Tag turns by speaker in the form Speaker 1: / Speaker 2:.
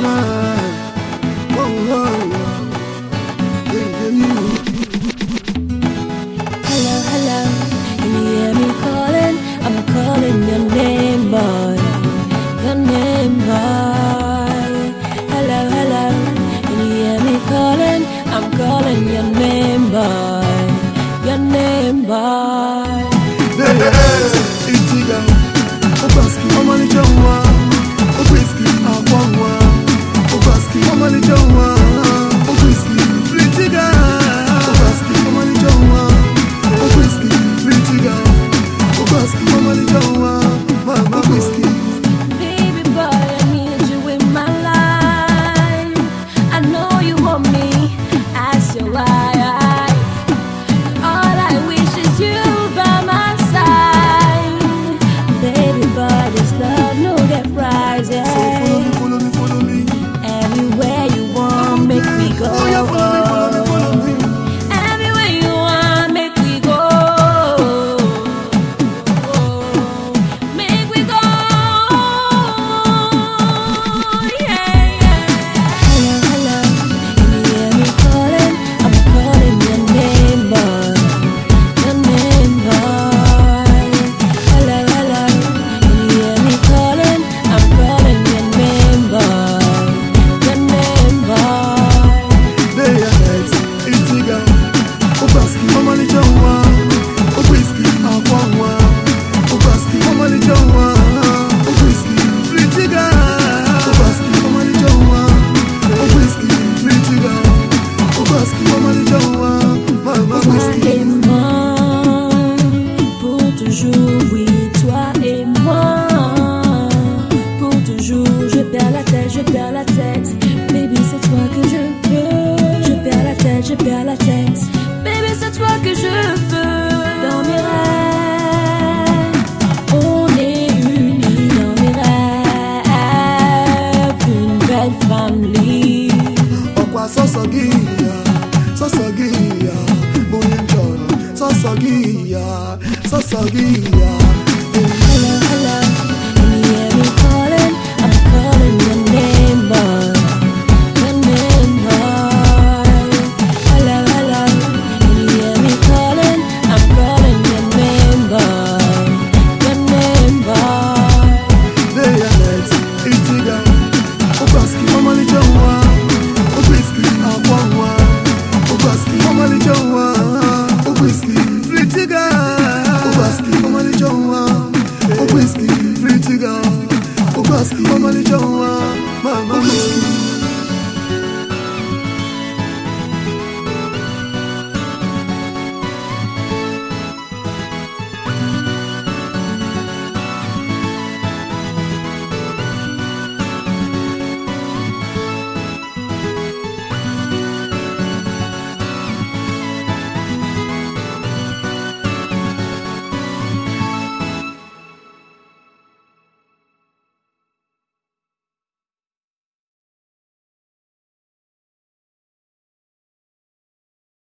Speaker 1: mama.
Speaker 2: 你
Speaker 1: 终。So gị ya so gị ya bụ onye so chọrọ sọsọ so ya sọsọ